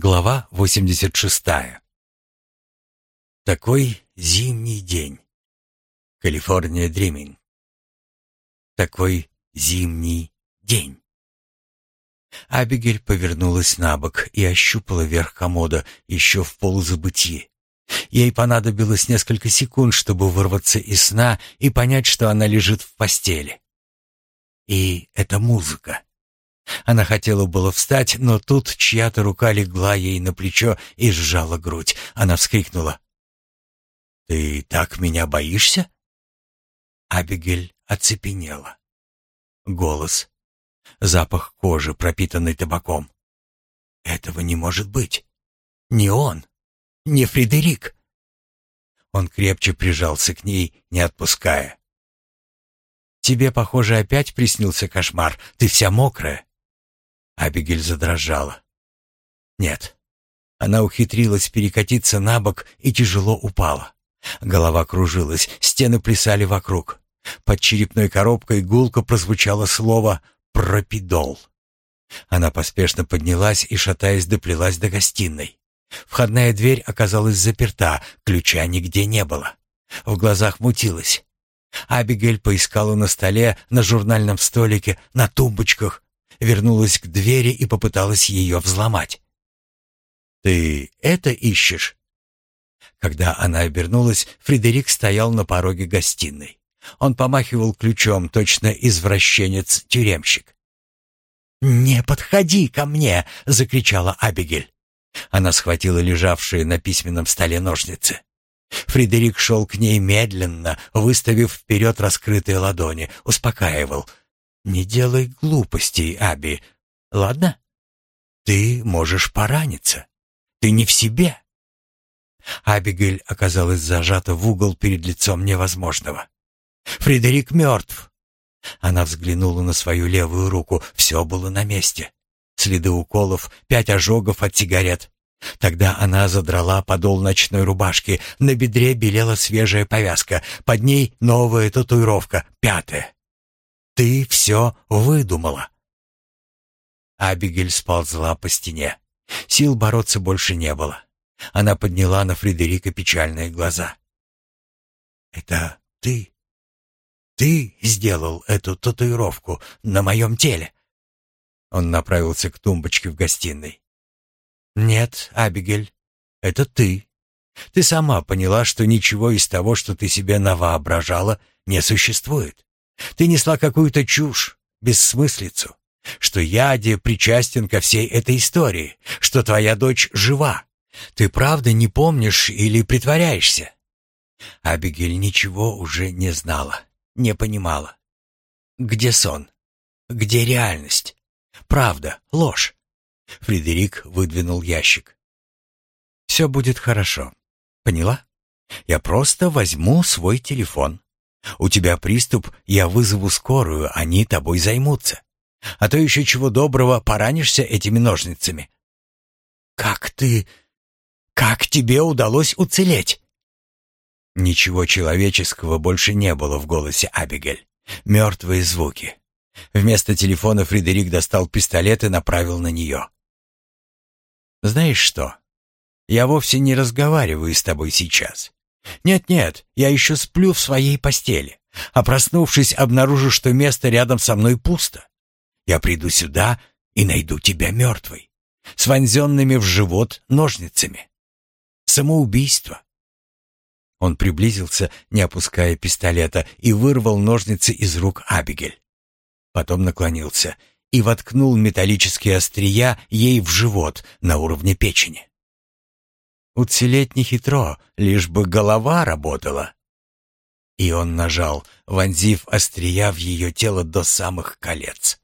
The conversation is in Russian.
Глава 86. Такой зимний день. Калифорния Дриминг. Такой зимний день. Абигель повернулась на бок и ощупала верх комода еще в полузабытии. Ей понадобилось несколько секунд, чтобы вырваться из сна и понять, что она лежит в постели. И это музыка. Она хотела было встать, но тут чья-то рука легла ей на плечо и сжала грудь. Она вскрикнула. «Ты так меня боишься?» Абигель оцепенела. Голос. Запах кожи, пропитанный табаком. «Этого не может быть. Не он. Не Фредерик». Он крепче прижался к ней, не отпуская. «Тебе, похоже, опять приснился кошмар. Ты вся мокрая». Абигель задрожала. Нет. Она ухитрилась перекатиться на бок и тяжело упала. Голова кружилась, стены плясали вокруг. Под черепной коробкой гулко прозвучало слово «пропидол». Она поспешно поднялась и, шатаясь, доплелась до гостиной. Входная дверь оказалась заперта, ключа нигде не было. В глазах мутилась. Абигель поискала на столе, на журнальном столике, на тумбочках, вернулась к двери и попыталась ее взломать. «Ты это ищешь?» Когда она обернулась, Фредерик стоял на пороге гостиной. Он помахивал ключом, точно извращенец-тюремщик. «Не подходи ко мне!» — закричала Абигель. Она схватила лежавшие на письменном столе ножницы. Фредерик шел к ней медленно, выставив вперед раскрытые ладони, успокаивал. «Не делай глупостей, Аби, ладно? Ты можешь пораниться. Ты не в себе». Абигель оказалась зажата в угол перед лицом невозможного. «Фредерик мертв!» Она взглянула на свою левую руку. Все было на месте. Следы уколов, пять ожогов от сигарет. Тогда она задрала подол ночной рубашки. На бедре белела свежая повязка. Под ней новая татуировка, пятая. Ты все выдумала. Абигель сползла по стене. Сил бороться больше не было. Она подняла на Фредерика печальные глаза. «Это ты? Ты сделал эту татуировку на моем теле?» Он направился к тумбочке в гостиной. «Нет, Абигель, это ты. Ты сама поняла, что ничего из того, что ты себе навоображала, не существует. Ты несла какую-то чушь, бессмыслицу, что Яде причастен ко всей этой истории, что твоя дочь жива. Ты правда не помнишь или притворяешься?» Абигель ничего уже не знала, не понимала. Где сон? Где реальность? Правда, ложь? Фредерик выдвинул ящик. «Все будет хорошо. Поняла? Я просто возьму свой телефон. У тебя приступ, я вызову скорую, они тобой займутся. А то еще чего доброго поранишься этими ножницами. Как ты... как тебе удалось уцелеть? Ничего человеческого больше не было в голосе Абигель. Мертвые звуки. Вместо телефона Фредерик достал пистолет и направил на нее. «Знаешь что? Я вовсе не разговариваю с тобой сейчас. Нет-нет, я еще сплю в своей постели, а проснувшись, обнаружу, что место рядом со мной пусто. Я приду сюда и найду тебя мертвой, с вонзенными в живот ножницами. Самоубийство. Он приблизился, не опуская пистолета, и вырвал ножницы из рук Абигель. Потом наклонился и воткнул металлические острия ей в живот на уровне печени. Уцелеть нехитро, лишь бы голова работала. И он нажал, вонзив острия в ее тело до самых колец.